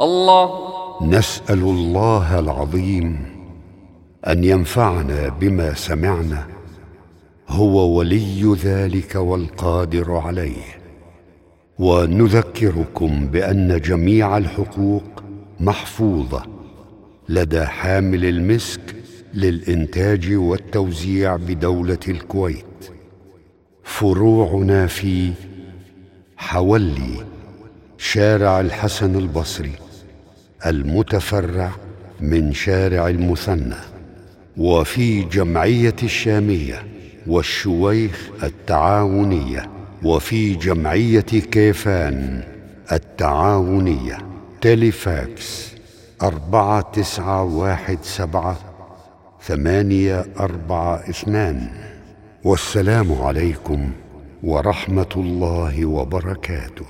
الله. نسأل الله العظيم أن ينفعنا بما سمعنا. هو ولي ذلك والقادر عليه. ونذكركم بأن جميع الحقوق محفوظة لدى حامل المسك للإنتاج والتوزيع بدولة الكويت. فروعنا في حولي شارع الحسن البصري. المتفرع من شارع المثنى وفي جمعية الشامية والشويخ التعاونية وفي جمعية كيفان التعاونية. تيليفاكس أربعة تسعة واحد سبعة ثمانية أربعة اثنان. والسلام عليكم ورحمة الله وبركاته.